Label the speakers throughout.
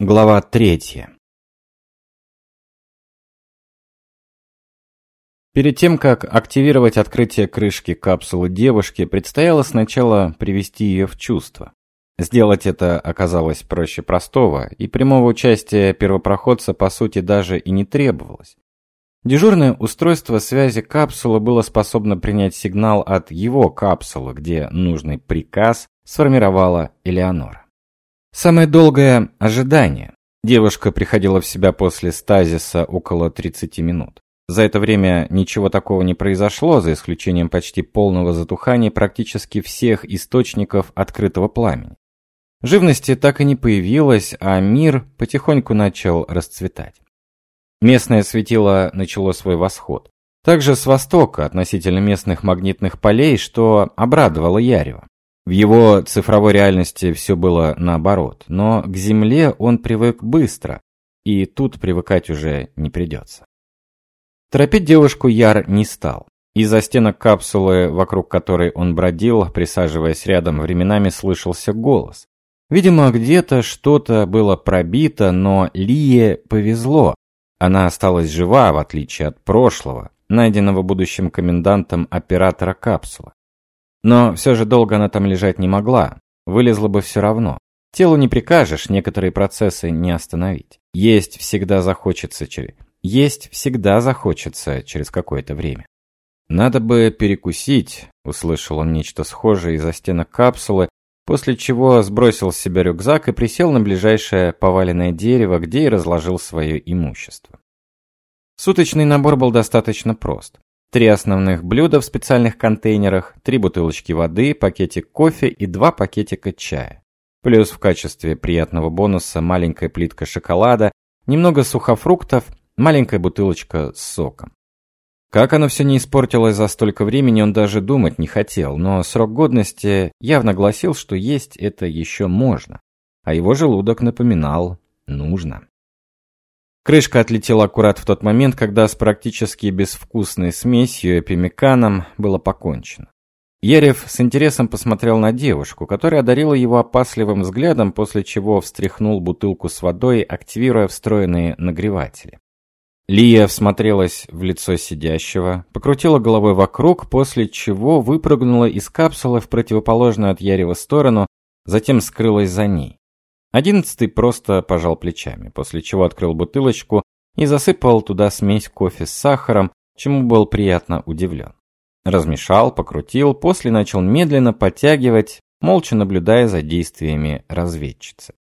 Speaker 1: Глава третья. Перед тем, как активировать открытие крышки капсулы девушки, предстояло сначала привести ее в чувство. Сделать это оказалось проще простого, и прямого участия первопроходца по сути даже и не требовалось. Дежурное устройство связи капсулы было способно принять сигнал от его капсулы, где нужный приказ сформировала Элеонора. Самое долгое ожидание. Девушка приходила в себя после стазиса около 30 минут. За это время ничего такого не произошло, за исключением почти полного затухания практически всех источников открытого пламени. Живности так и не появилось, а мир потихоньку начал расцветать. Местное светило начало свой восход. Также с востока, относительно местных магнитных полей, что обрадовало Ярева. В его цифровой реальности все было наоборот, но к Земле он привык быстро, и тут привыкать уже не придется. Торопить девушку Яр не стал. Из-за стенок капсулы, вокруг которой он бродил, присаживаясь рядом, временами слышался голос. Видимо, где-то что-то было пробито, но Лие повезло. Она осталась жива, в отличие от прошлого, найденного будущим комендантом оператора капсулы. Но все же долго она там лежать не могла, вылезла бы все равно. Телу не прикажешь некоторые процессы не остановить. Есть всегда захочется через... Есть всегда захочется через какое-то время. «Надо бы перекусить», — услышал он нечто схожее из-за стенок капсулы, после чего сбросил с себя рюкзак и присел на ближайшее поваленное дерево, где и разложил свое имущество. Суточный набор был достаточно прост. Три основных блюда в специальных контейнерах, три бутылочки воды, пакетик кофе и два пакетика чая. Плюс в качестве приятного бонуса маленькая плитка шоколада, немного сухофруктов, маленькая бутылочка с соком. Как оно все не испортилось за столько времени, он даже думать не хотел, но срок годности явно гласил, что есть это еще можно. А его желудок напоминал «нужно». Крышка отлетела аккурат в тот момент, когда с практически безвкусной смесью эпимеканом было покончено. Ерев с интересом посмотрел на девушку, которая одарила его опасливым взглядом, после чего встряхнул бутылку с водой, активируя встроенные нагреватели. Лия всмотрелась в лицо сидящего, покрутила головой вокруг, после чего выпрыгнула из капсулы в противоположную от Ярева сторону, затем скрылась за ней. Одиннадцатый просто пожал плечами, после чего открыл бутылочку и засыпал туда смесь кофе с сахаром, чему был приятно удивлен. Размешал, покрутил, после начал медленно подтягивать, молча наблюдая за действиями разведчицы.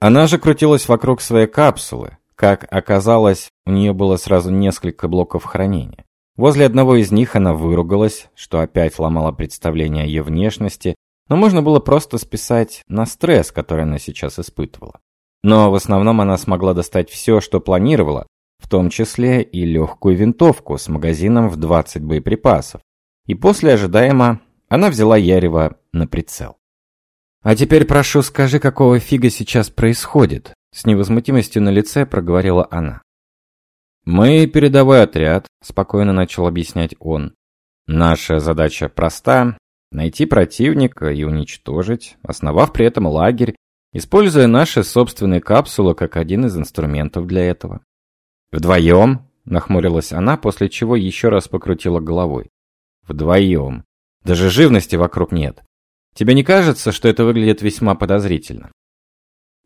Speaker 1: Она же крутилась вокруг своей капсулы. Как оказалось, у нее было сразу несколько блоков хранения. Возле одного из них она выругалась, что опять ломало представление о ее внешности, но можно было просто списать на стресс, который она сейчас испытывала. Но в основном она смогла достать все, что планировала, в том числе и легкую винтовку с магазином в 20 боеприпасов. И после ожидаемо она взяла Ярева на прицел. «А теперь, прошу, скажи, какого фига сейчас происходит?» С невозмутимостью на лице проговорила она. «Мы передовой отряд», – спокойно начал объяснять он. «Наша задача проста найти противника и уничтожить, основав при этом лагерь, используя наши собственные капсулы как один из инструментов для этого. «Вдвоем?» – нахмурилась она, после чего еще раз покрутила головой. «Вдвоем. Даже живности вокруг нет. Тебе не кажется, что это выглядит весьма подозрительно?»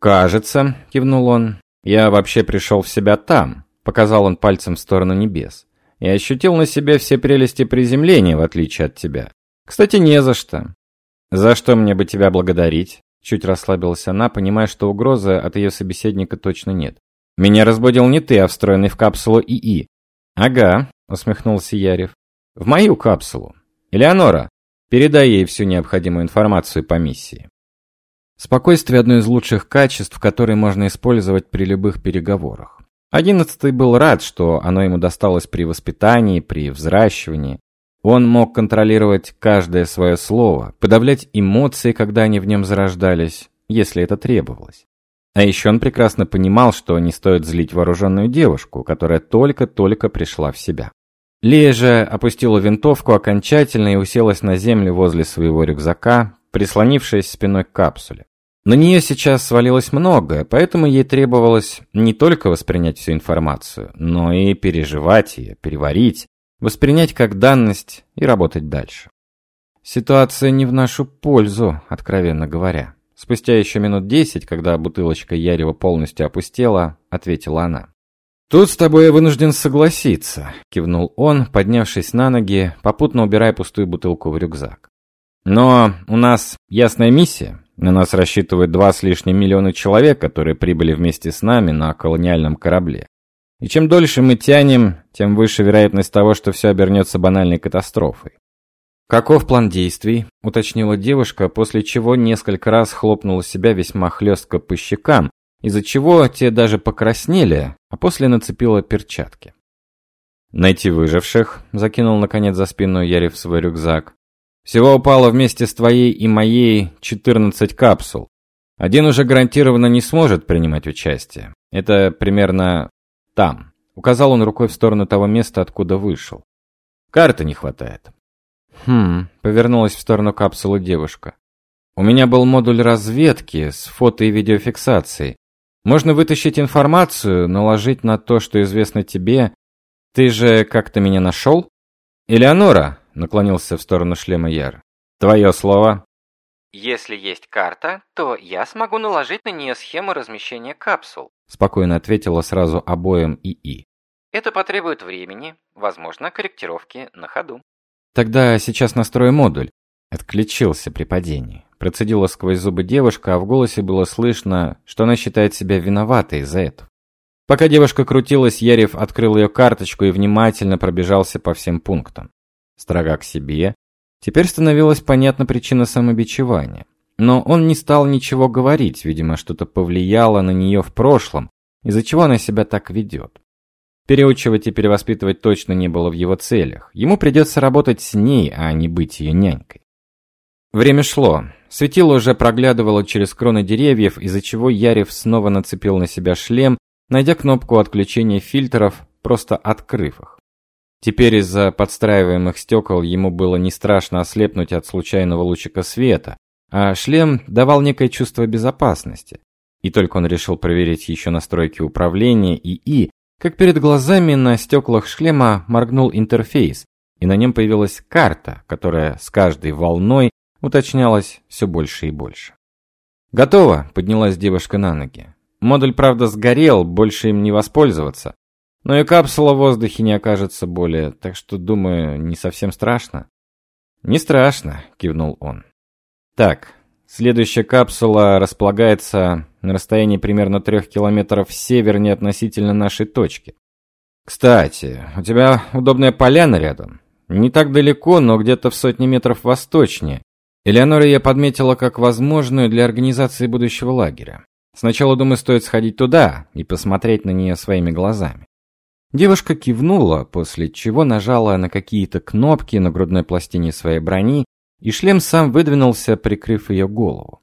Speaker 1: «Кажется», – кивнул он. «Я вообще пришел в себя там», – показал он пальцем в сторону небес. «И ощутил на себе все прелести приземления, в отличие от тебя. Кстати, не за что. За что мне бы тебя благодарить? Чуть расслабилась она, понимая, что угрозы от ее собеседника точно нет. Меня разбудил не ты, а встроенный в капсулу ИИ. Ага, усмехнулся Ярев. В мою капсулу. Элеонора, передай ей всю необходимую информацию по миссии. Спокойствие – одно из лучших качеств, которые можно использовать при любых переговорах. Одиннадцатый был рад, что оно ему досталось при воспитании, при взращивании. Он мог контролировать каждое свое слово, подавлять эмоции, когда они в нем зарождались, если это требовалось. А еще он прекрасно понимал, что не стоит злить вооруженную девушку, которая только-только пришла в себя. Лия же опустила винтовку окончательно и уселась на землю возле своего рюкзака, прислонившись спиной к капсуле. На нее сейчас свалилось многое, поэтому ей требовалось не только воспринять всю информацию, но и переживать ее, переварить, воспринять как данность и работать дальше. Ситуация не в нашу пользу, откровенно говоря. Спустя еще минут десять, когда бутылочка Ярева полностью опустела, ответила она. «Тут с тобой я вынужден согласиться», — кивнул он, поднявшись на ноги, попутно убирая пустую бутылку в рюкзак. «Но у нас ясная миссия. На нас рассчитывают два с лишним миллиона человек, которые прибыли вместе с нами на колониальном корабле. И чем дольше мы тянем, тем выше вероятность того, что все обернется банальной катастрофой. «Каков план действий?» – уточнила девушка, после чего несколько раз хлопнула себя весьма хлестко по щекам, из-за чего те даже покраснели, а после нацепила перчатки. «Найти выживших», – закинул наконец за спину Ярев свой рюкзак. «Всего упало вместе с твоей и моей 14 капсул. Один уже гарантированно не сможет принимать участие. Это примерно там. Указал он рукой в сторону того места, откуда вышел. Карты не хватает. Хм, повернулась в сторону капсулы девушка. У меня был модуль разведки с фото и видеофиксацией. Можно вытащить информацию, наложить на то, что известно тебе. Ты же как-то меня нашел? Элеонора, наклонился в сторону шлема Яр. Твое слово.
Speaker 2: Если есть карта, то я смогу наложить на нее схему размещения капсул.
Speaker 1: Спокойно ответила сразу обоим ИИ.
Speaker 2: Это потребует времени, возможно, корректировки на ходу.
Speaker 1: Тогда сейчас настрою модуль. Отключился при падении. Процедила сквозь зубы девушка, а в голосе было слышно, что она считает себя виноватой из-за этого. Пока девушка крутилась, Ярев открыл ее карточку и внимательно пробежался по всем пунктам. Строга к себе. Теперь становилась понятна причина самобичевания. Но он не стал ничего говорить, видимо, что-то повлияло на нее в прошлом, из-за чего она себя так ведет. Переучивать и перевоспитывать точно не было в его целях. Ему придется работать с ней, а не быть ее нянькой. Время шло. Светило уже проглядывало через кроны деревьев, из-за чего Ярев снова нацепил на себя шлем, найдя кнопку отключения фильтров, просто открыв их. Теперь из-за подстраиваемых стекол ему было не страшно ослепнуть от случайного лучика света, а шлем давал некое чувство безопасности. И только он решил проверить еще настройки управления ИИ, как перед глазами на стеклах шлема моргнул интерфейс, и на нем появилась карта, которая с каждой волной уточнялась все больше и больше. «Готово!» – поднялась девушка на ноги. Модуль, правда, сгорел, больше им не воспользоваться. Но и капсула в воздухе не окажется более, так что, думаю, не совсем страшно. «Не страшно», – кивнул он. Так, следующая капсула располагается на расстоянии примерно трех километров севернее относительно нашей точки. Кстати, у тебя удобная поляна рядом. Не так далеко, но где-то в сотни метров восточнее. Элеонора я подметила как возможную для организации будущего лагеря. Сначала, думаю, стоит сходить туда и посмотреть на нее своими глазами. Девушка кивнула, после чего нажала на какие-то кнопки на грудной пластине своей брони и шлем сам выдвинулся, прикрыв ее голову.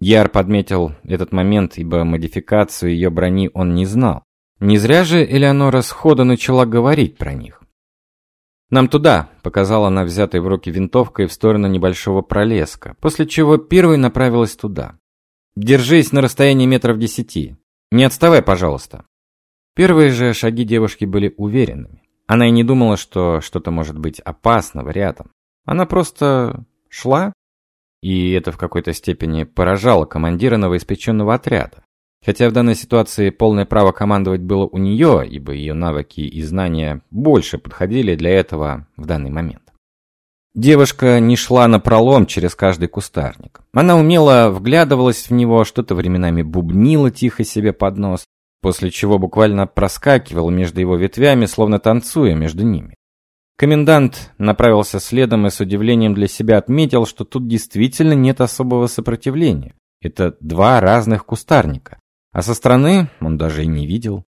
Speaker 1: Яр подметил этот момент, ибо модификацию ее брони он не знал. Не зря же Элеонора сходу начала говорить про них. «Нам туда», — показала она взятой в руки винтовкой в сторону небольшого пролеска, после чего первой направилась туда. «Держись на расстоянии метров десяти. Не отставай, пожалуйста». Первые же шаги девушки были уверенными. Она и не думала, что что-то может быть опасного рядом. Она просто шла, и это в какой-то степени поражало командира новоиспеченного отряда. Хотя в данной ситуации полное право командовать было у нее, ибо ее навыки и знания больше подходили для этого в данный момент. Девушка не шла на пролом через каждый кустарник. Она умело вглядывалась в него, что-то временами бубнила тихо себе под нос, после чего буквально проскакивала между его ветвями, словно танцуя между ними. Комендант направился следом и с удивлением для себя отметил, что тут действительно нет особого сопротивления. Это два разных кустарника, а со стороны он даже и не видел.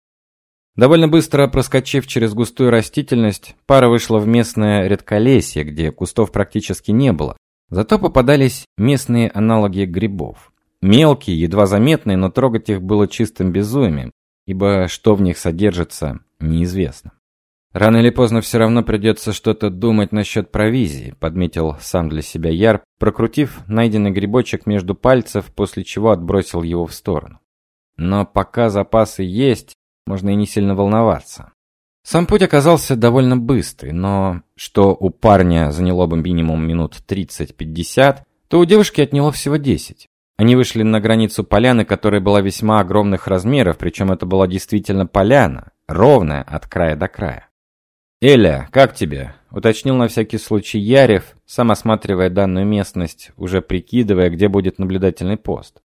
Speaker 1: Довольно быстро проскочив через густую растительность, пара вышла в местное редколесье, где кустов практически не было. Зато попадались местные аналоги грибов. Мелкие, едва заметные, но трогать их было чистым безумием, ибо что в них содержится, неизвестно. Рано или поздно все равно придется что-то думать насчет провизии, подметил сам для себя Яр, прокрутив найденный грибочек между пальцев, после чего отбросил его в сторону. Но пока запасы есть, можно и не сильно волноваться. Сам путь оказался довольно быстрый, но что у парня заняло бы минимум минут 30-50, то у девушки отняло всего 10. Они вышли на границу поляны, которая была весьма огромных размеров, причем это была действительно поляна, ровная от края до края. «Эля, как тебе?» – уточнил на всякий случай Ярев, сам осматривая данную местность, уже прикидывая, где будет наблюдательный пост.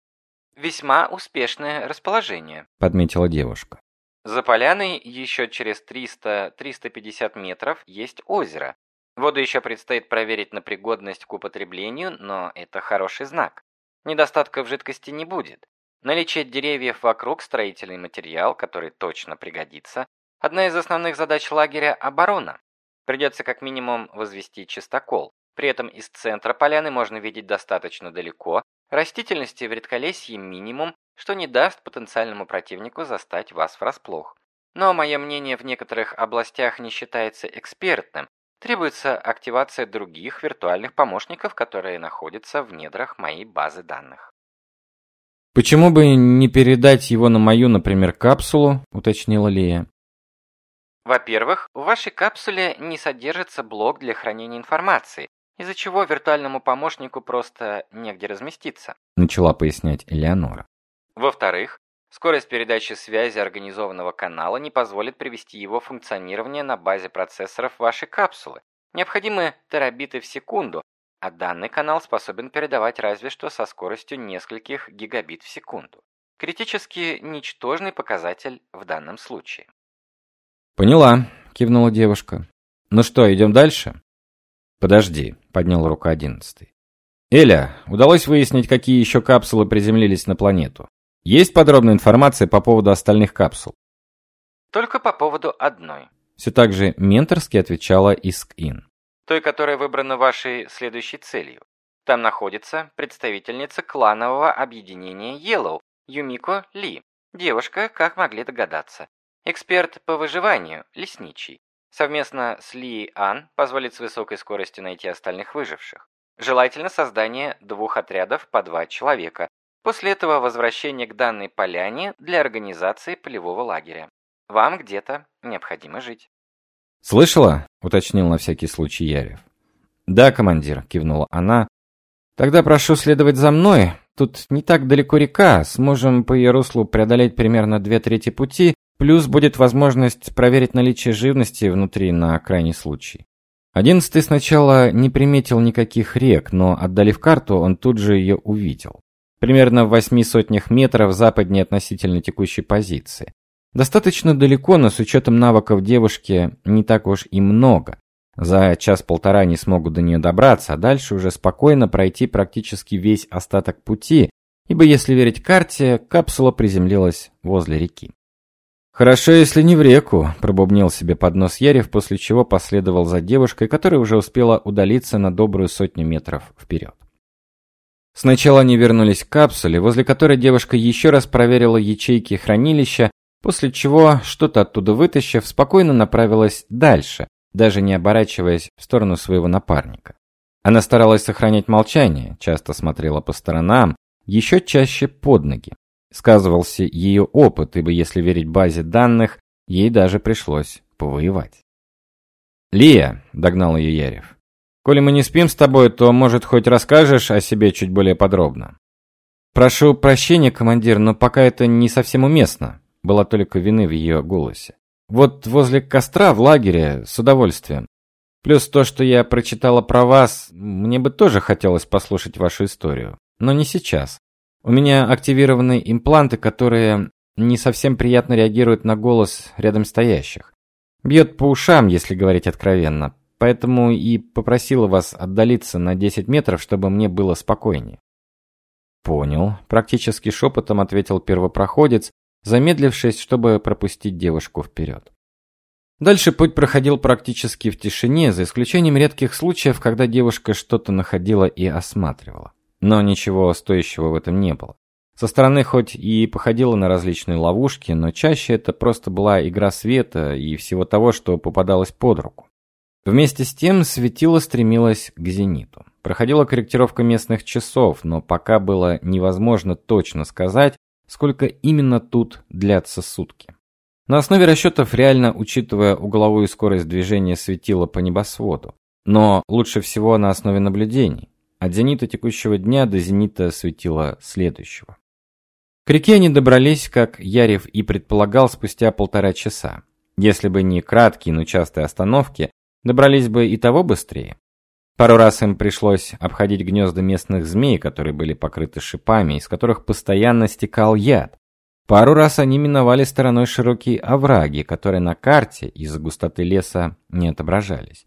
Speaker 2: «Весьма успешное расположение», –
Speaker 1: подметила девушка.
Speaker 2: «За поляной еще через 300-350 метров есть озеро. Воду еще предстоит проверить на пригодность к употреблению, но это хороший знак. Недостатка в жидкости не будет. Наличие деревьев вокруг – строительный материал, который точно пригодится, Одна из основных задач лагеря – оборона. Придется как минимум возвести чистокол. При этом из центра поляны можно видеть достаточно далеко, растительности в редколесье минимум, что не даст потенциальному противнику застать вас врасплох. Но мое мнение в некоторых областях не считается экспертным. Требуется активация других виртуальных помощников, которые находятся в недрах моей базы данных.
Speaker 1: «Почему бы не передать его на мою, например, капсулу?» – уточнила Лия.
Speaker 2: Во-первых, в вашей капсуле не содержится блок для хранения информации, из-за чего виртуальному помощнику просто негде разместиться.
Speaker 1: Начала пояснять Элеонора.
Speaker 2: Во-вторых, скорость передачи связи организованного канала не позволит привести его функционирование на базе процессоров вашей капсулы. Необходимы терабиты в секунду, а данный канал способен передавать разве что со скоростью нескольких гигабит в секунду. Критически ничтожный показатель в данном случае.
Speaker 1: «Поняла», — кивнула девушка. «Ну что, идем дальше?» «Подожди», — поднял руку одиннадцатый. «Эля, удалось выяснить, какие еще капсулы приземлились на планету? Есть подробная информация по поводу остальных капсул?»
Speaker 2: «Только по поводу одной».
Speaker 1: Все так же менторски отвечала Иск-Ин.
Speaker 2: «Той, которая выбрана вашей следующей целью. Там находится представительница кланового объединения Yellow, Юмико Ли. Девушка, как могли догадаться. Эксперт по выживанию, лесничий. Совместно с Ли Ан позволит с высокой скоростью найти остальных выживших. Желательно создание двух отрядов по два человека. После этого возвращение к данной поляне для организации полевого лагеря. Вам где-то необходимо жить.
Speaker 1: «Слышала?» – уточнил на всякий случай Ярев. «Да, командир», – кивнула она. «Тогда прошу следовать за мной. Тут не так далеко река, сможем по ее руслу преодолеть примерно две трети пути Плюс будет возможность проверить наличие живности внутри на крайний случай. Одиннадцатый сначала не приметил никаких рек, но, отдалив карту, он тут же ее увидел. Примерно в восьми сотнях метров западнее относительно текущей позиции. Достаточно далеко, но с учетом навыков девушки не так уж и много. За час-полтора не смогут до нее добраться, а дальше уже спокойно пройти практически весь остаток пути, ибо если верить карте, капсула приземлилась возле реки. «Хорошо, если не в реку», – пробубнил себе под нос Ярев, после чего последовал за девушкой, которая уже успела удалиться на добрую сотню метров вперед. Сначала они вернулись к капсуле, возле которой девушка еще раз проверила ячейки хранилища, после чего, что-то оттуда вытащив, спокойно направилась дальше, даже не оборачиваясь в сторону своего напарника. Она старалась сохранять молчание, часто смотрела по сторонам, еще чаще под ноги сказывался ее опыт, ибо если верить базе данных, ей даже пришлось повоевать. «Лия», — догнал ее Ярев, — «коли мы не спим с тобой, то, может, хоть расскажешь о себе чуть более подробно?» «Прошу прощения, командир, но пока это не совсем уместно», — была только вины в ее голосе. «Вот возле костра в лагере с удовольствием. Плюс то, что я прочитала про вас, мне бы тоже хотелось послушать вашу историю, но не сейчас. У меня активированы импланты, которые не совсем приятно реагируют на голос рядом стоящих. Бьет по ушам, если говорить откровенно. Поэтому и попросила вас отдалиться на 10 метров, чтобы мне было спокойнее. Понял, практически шепотом ответил первопроходец, замедлившись, чтобы пропустить девушку вперед. Дальше путь проходил практически в тишине, за исключением редких случаев, когда девушка что-то находила и осматривала. Но ничего стоящего в этом не было. Со стороны хоть и походило на различные ловушки, но чаще это просто была игра света и всего того, что попадалось под руку. Вместе с тем светило стремилось к зениту. Проходила корректировка местных часов, но пока было невозможно точно сказать, сколько именно тут длятся сутки. На основе расчетов, реально учитывая угловую скорость движения светила по небосводу. Но лучше всего на основе наблюдений. От зенита текущего дня до зенита светила следующего. К реке они добрались, как Ярев и предполагал, спустя полтора часа. Если бы не краткие, но частые остановки, добрались бы и того быстрее. Пару раз им пришлось обходить гнезда местных змей, которые были покрыты шипами, из которых постоянно стекал яд. Пару раз они миновали стороной широкие овраги, которые на карте из-за густоты леса не отображались.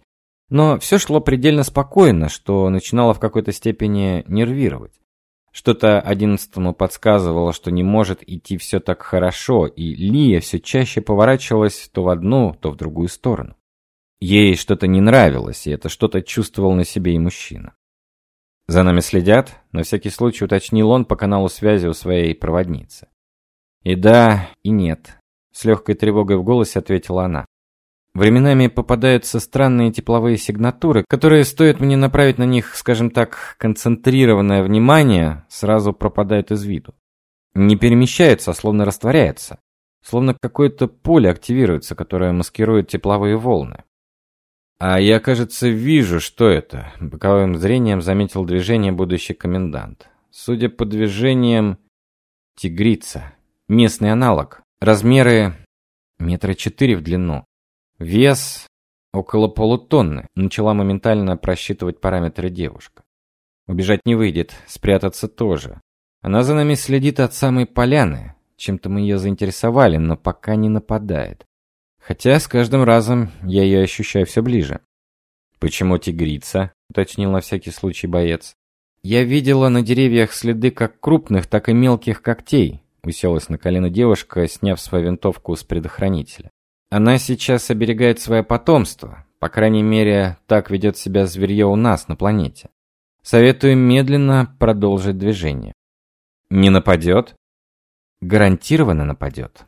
Speaker 1: Но все шло предельно спокойно, что начинало в какой-то степени нервировать. Что-то одиннадцатому подсказывало, что не может идти все так хорошо, и Лия все чаще поворачивалась то в одну, то в другую сторону. Ей что-то не нравилось, и это что-то чувствовал на себе и мужчина. За нами следят, на всякий случай уточнил он по каналу связи у своей проводницы. И да, и нет, с легкой тревогой в голосе ответила она. Временами попадаются странные тепловые сигнатуры, которые стоит мне направить на них, скажем так, концентрированное внимание, сразу пропадают из виду. Не перемещаются, а словно растворяются. Словно какое-то поле активируется, которое маскирует тепловые волны. А я, кажется, вижу, что это. Боковым зрением заметил движение будущий комендант. Судя по движениям, тигрица. Местный аналог. Размеры метра четыре в длину. Вес около полутонны. Начала моментально просчитывать параметры девушка. Убежать не выйдет, спрятаться тоже. Она за нами следит от самой поляны. Чем-то мы ее заинтересовали, но пока не нападает. Хотя с каждым разом я ее ощущаю все ближе. Почему тигрица? уточнил на всякий случай боец. Я видела на деревьях следы как крупных, так и мелких когтей. Уселась на колено девушка, сняв свою винтовку с предохранителя. Она сейчас оберегает свое потомство. По крайней мере, так ведет себя зверье у нас на планете. Советую медленно продолжить движение. Не нападет? Гарантированно нападет.